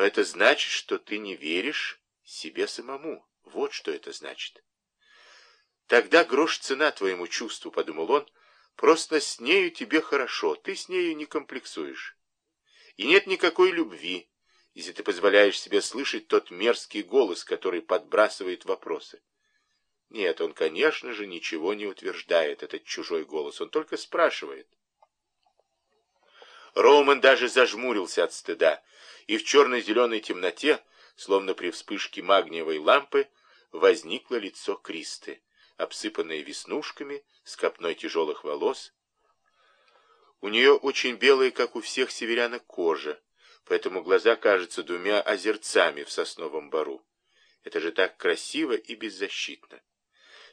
Но это значит, что ты не веришь себе самому. Вот что это значит. Тогда грош цена твоему чувству, подумал он, просто с нею тебе хорошо, ты с нею не комплексуешь. И нет никакой любви, если ты позволяешь себе слышать тот мерзкий голос, который подбрасывает вопросы. Нет, он, конечно же, ничего не утверждает, этот чужой голос, он только спрашивает. Роуман даже зажмурился от стыда, и в черно-зеленой темноте, словно при вспышке магниевой лампы, возникло лицо Кристы, обсыпанное веснушками, с копной тяжелых волос. У нее очень белая, как у всех северянок, кожа, поэтому глаза кажутся двумя озерцами в сосновом бору. Это же так красиво и беззащитно.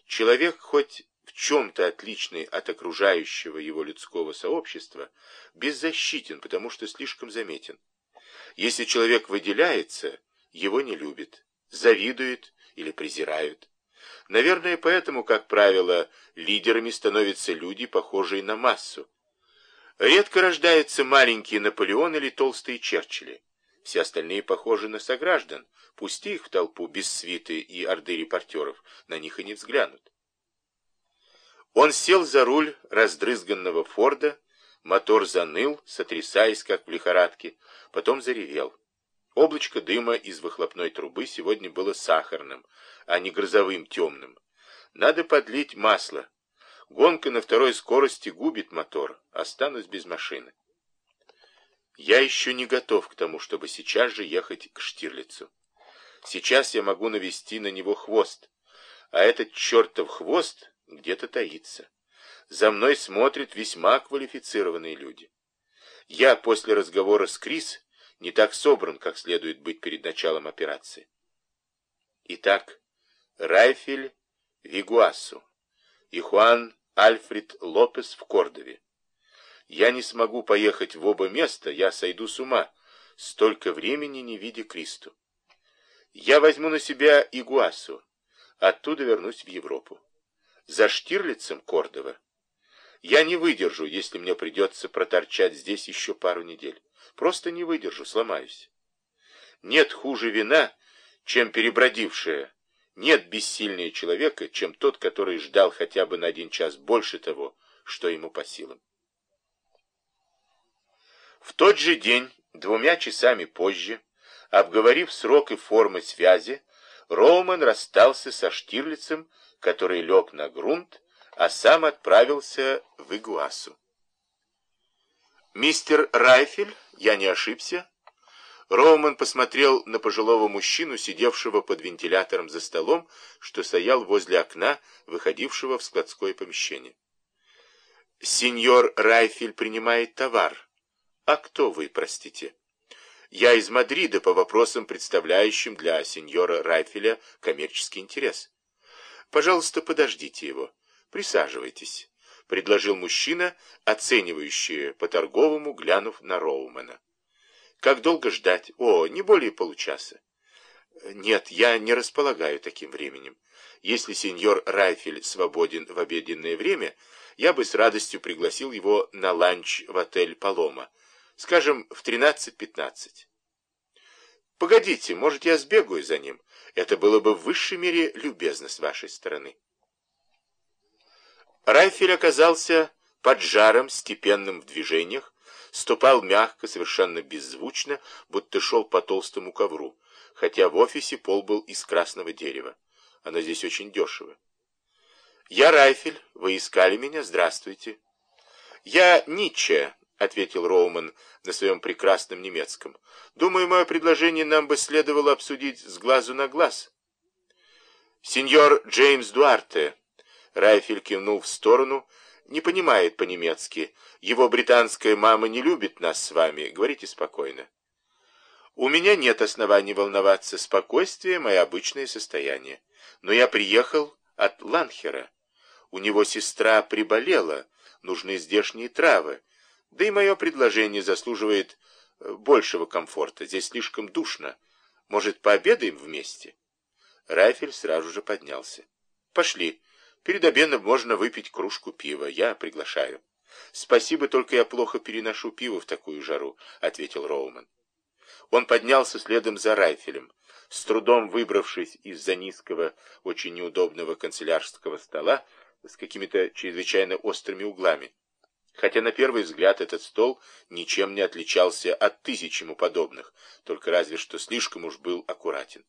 Человек, хоть в чем-то отличный от окружающего его людского сообщества, беззащитен, потому что слишком заметен. Если человек выделяется, его не любят, завидуют или презирают. Наверное, поэтому, как правило, лидерами становятся люди, похожие на массу. Редко рождаются маленькие Наполеон или толстые Черчилли. Все остальные похожи на сограждан. Пусти их в толпу без свиты и орды репортеров, на них и не взглянут. Он сел за руль раздрызганного Форда, мотор заныл, сотрясаясь, как в лихорадке, потом заревел. Облачко дыма из выхлопной трубы сегодня было сахарным, а не грозовым темным. Надо подлить масло. Гонка на второй скорости губит мотор, останусь без машины. Я еще не готов к тому, чтобы сейчас же ехать к Штирлицу. Сейчас я могу навести на него хвост, а этот чертов хвост где-то таится. За мной смотрят весьма квалифицированные люди. Я после разговора с Крис не так собран, как следует быть перед началом операции. Итак, Райфель Вигуасу и Хуан Альфред Лопес в Кордове. Я не смогу поехать в оба места, я сойду с ума, столько времени не видя Кристу. Я возьму на себя Игуасу, оттуда вернусь в Европу. За Штирлицем Кордова. Я не выдержу, если мне придется проторчать здесь еще пару недель. Просто не выдержу, сломаюсь. Нет хуже вина, чем перебродившая. Нет бессильнее человека, чем тот, который ждал хотя бы на один час больше того, что ему по силам. В тот же день, двумя часами позже, обговорив срок и формы связи, Роуман расстался со Штирлицем, который лег на грунт, а сам отправился в Игуасу. «Мистер Райфель, я не ошибся?» Роуман посмотрел на пожилого мужчину, сидевшего под вентилятором за столом, что стоял возле окна, выходившего в складское помещение. «Сеньор Райфель принимает товар», «А кто вы, простите?» «Я из Мадрида по вопросам, представляющим для сеньора Райфеля коммерческий интерес». «Пожалуйста, подождите его. Присаживайтесь», — предложил мужчина, оценивающий по-торговому, глянув на Роумана. «Как долго ждать? О, не более получаса». «Нет, я не располагаю таким временем. Если сеньор Райфель свободен в обеденное время, я бы с радостью пригласил его на ланч в отель «Палома», Скажем, в 13-15. Погодите, может, я сбегаю за ним? Это было бы в высшей мере любезно с вашей стороны. Райфель оказался под жаром, степенным в движениях, ступал мягко, совершенно беззвучно, будто шел по толстому ковру, хотя в офисе пол был из красного дерева. Оно здесь очень дешево. «Я Райфель, вы искали меня, здравствуйте». «Я Ницше, — ответил Роуман на своем прекрасном немецком. «Думаю, мое предложение нам бы следовало обсудить с глазу на глаз». «Сеньор Джеймс Дуарте», — Райфель кивнул в сторону, — «не понимает по-немецки. Его британская мама не любит нас с вами. Говорите спокойно». «У меня нет оснований волноваться. Спокойствие — мое обычное состояние. Но я приехал от Ланхера. У него сестра приболела, нужны здешние травы». Да и мое предложение заслуживает э, большего комфорта. Здесь слишком душно. Может, пообедаем вместе?» Райфель сразу же поднялся. «Пошли. Перед обедом можно выпить кружку пива. Я приглашаю». «Спасибо, только я плохо переношу пиво в такую жару», — ответил Роуман. Он поднялся следом за Райфелем, с трудом выбравшись из-за низкого, очень неудобного канцелярского стола с какими-то чрезвычайно острыми углами. Хотя на первый взгляд этот стол ничем не отличался от тысяч ему подобных, только разве что слишком уж был аккуратен.